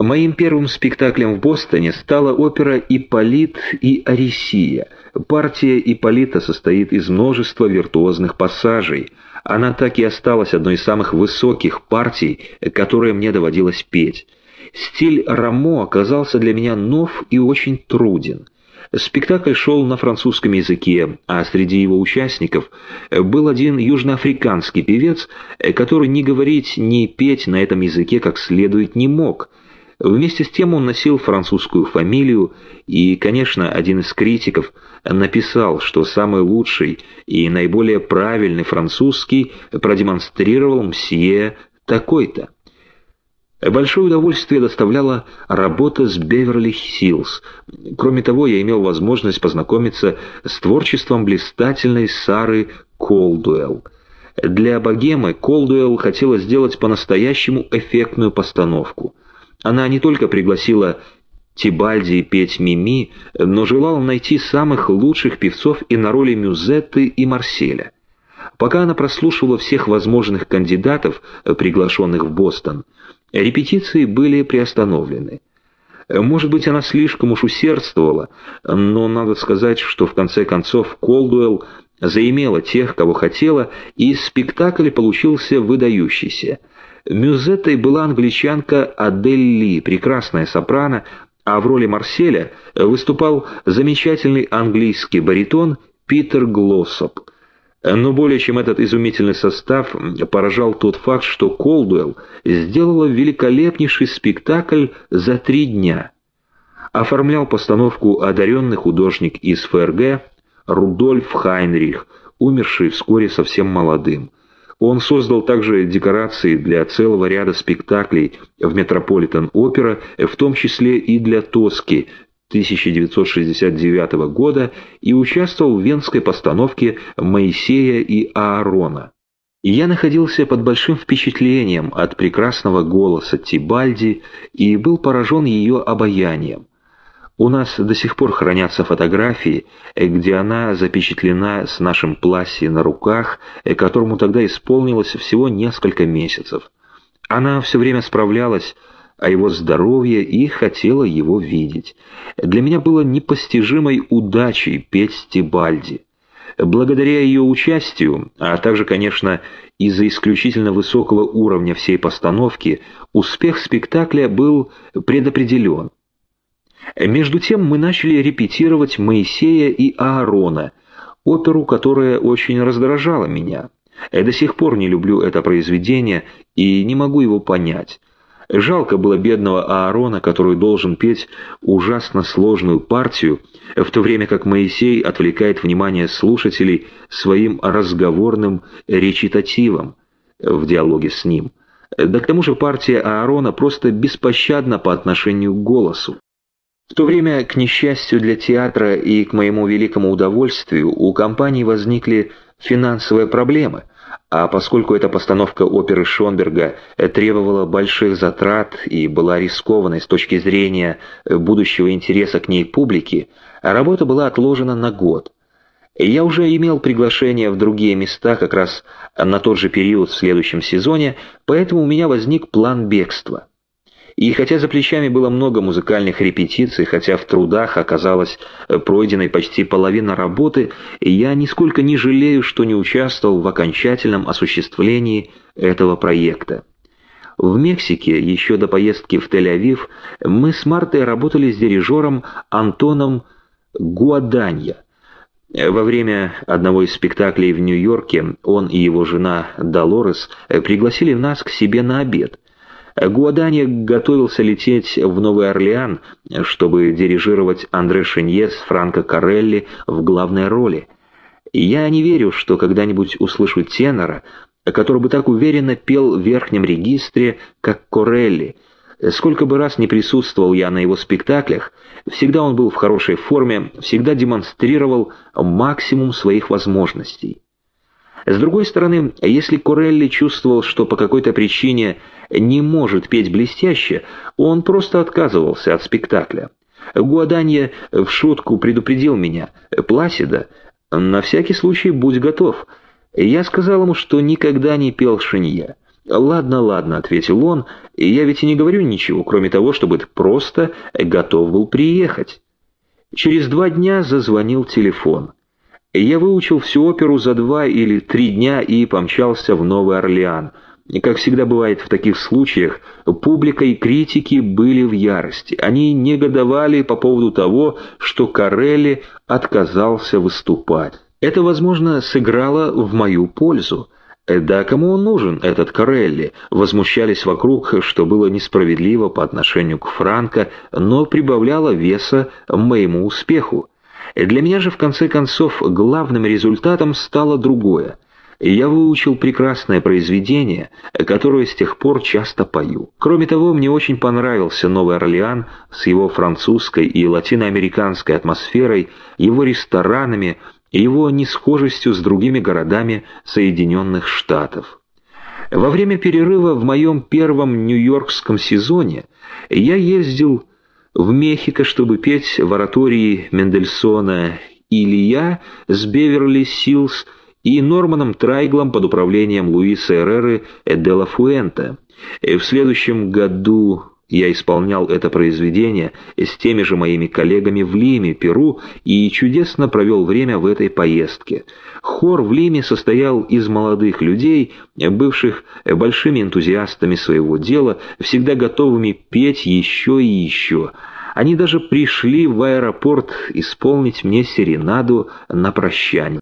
Моим первым спектаклем в Бостоне стала опера «Ипполит и Арисия». Партия Ипполита состоит из множества виртуозных пассажей. Она так и осталась одной из самых высоких партий, которые мне доводилось петь. Стиль Рамо оказался для меня нов и очень труден. Спектакль шел на французском языке, а среди его участников был один южноафриканский певец, который ни говорить, ни петь на этом языке как следует не мог – Вместе с тем он носил французскую фамилию, и, конечно, один из критиков написал, что самый лучший и наиболее правильный французский продемонстрировал мсье такой-то. Большое удовольствие доставляла работа с Беверли-Хиллз. Кроме того, я имел возможность познакомиться с творчеством блистательной Сары Колдуэлл. Для богемы Колдуэлл хотела сделать по-настоящему эффектную постановку – она не только пригласила Тибальди петь Мими, но желала найти самых лучших певцов и на роли Мюзетты и Марселя. Пока она прослушивала всех возможных кандидатов, приглашенных в Бостон, репетиции были приостановлены. Может быть, она слишком уж усердствовала, но надо сказать, что в конце концов Колдуэлл заимела тех, кого хотела, и спектакль получился выдающийся – Мюзеттой была англичанка Адель Ли, прекрасная сопрано, а в роли Марселя выступал замечательный английский баритон Питер Глоссоп. Но более чем этот изумительный состав поражал тот факт, что Колдуэлл сделала великолепнейший спектакль за три дня. Оформлял постановку одаренный художник из ФРГ Рудольф Хайнрих, умерший вскоре совсем молодым. Он создал также декорации для целого ряда спектаклей в Метрополитен-опера, в том числе и для Тоски 1969 года, и участвовал в венской постановке «Моисея и Аарона». Я находился под большим впечатлением от прекрасного голоса Тибальди и был поражен ее обаянием. У нас до сих пор хранятся фотографии, где она запечатлена с нашим платье на руках, которому тогда исполнилось всего несколько месяцев. Она все время справлялась о его здоровье и хотела его видеть. Для меня было непостижимой удачей петь Стибальди. Благодаря ее участию, а также, конечно, из-за исключительно высокого уровня всей постановки, успех спектакля был предопределен. Между тем мы начали репетировать Моисея и Аарона, оперу, которая очень раздражала меня. Я до сих пор не люблю это произведение и не могу его понять. Жалко было бедного Аарона, который должен петь ужасно сложную партию, в то время как Моисей отвлекает внимание слушателей своим разговорным речитативом в диалоге с ним. Да к тому же партия Аарона просто беспощадна по отношению к голосу. В то время, к несчастью для театра и к моему великому удовольствию, у компании возникли финансовые проблемы, а поскольку эта постановка оперы Шонберга требовала больших затрат и была рискованной с точки зрения будущего интереса к ней публики, работа была отложена на год. Я уже имел приглашение в другие места как раз на тот же период в следующем сезоне, поэтому у меня возник план бегства. И хотя за плечами было много музыкальных репетиций, хотя в трудах оказалась э, пройденной почти половина работы, я нисколько не жалею, что не участвовал в окончательном осуществлении этого проекта. В Мексике, еще до поездки в Тель-Авив, мы с Мартой работали с дирижером Антоном Гуаданья. Во время одного из спектаклей в Нью-Йорке он и его жена Долорес э, пригласили нас к себе на обед – Гуадани готовился лететь в Новый Орлеан, чтобы дирижировать Андре Шенье с Франко Карелли в главной роли. Я не верю, что когда-нибудь услышу тенора, который бы так уверенно пел в верхнем регистре, как Корелли. Сколько бы раз не присутствовал я на его спектаклях, всегда он был в хорошей форме, всегда демонстрировал максимум своих возможностей. С другой стороны, если Корелли чувствовал, что по какой-то причине не может петь блестяще, он просто отказывался от спектакля. Гуаданье в шутку предупредил меня. «Пласида, на всякий случай будь готов». Я сказал ему, что никогда не пел шинья. «Ладно, ладно», — ответил он, — «я ведь и не говорю ничего, кроме того, чтобы ты просто готов был приехать». Через два дня зазвонил телефон. Я выучил всю оперу за два или три дня и помчался в Новый Орлеан. Как всегда бывает в таких случаях, публика и критики были в ярости. Они негодовали по поводу того, что Карелли отказался выступать. Это, возможно, сыграло в мою пользу. «Да кому он нужен, этот Карелли?» Возмущались вокруг, что было несправедливо по отношению к Франко, но прибавляло веса моему успеху. Для меня же, в конце концов, главным результатом стало другое. Я выучил прекрасное произведение, которое с тех пор часто пою. Кроме того, мне очень понравился Новый Орлеан с его французской и латиноамериканской атмосферой, его ресторанами, и его несхожестью с другими городами Соединенных Штатов. Во время перерыва в моем первом нью-йоркском сезоне я ездил в Мехико, чтобы петь в оратории Мендельсона «Илья» с Беверли-Силс и Норманом Трайглом под управлением Луиса Эреры де ла Фуэнта. В следующем году я исполнял это произведение с теми же моими коллегами в Лиме, Перу, и чудесно провел время в этой поездке. Хор в Лиме состоял из молодых людей, бывших большими энтузиастами своего дела, всегда готовыми петь еще и еще. Они даже пришли в аэропорт исполнить мне серенаду на прощание.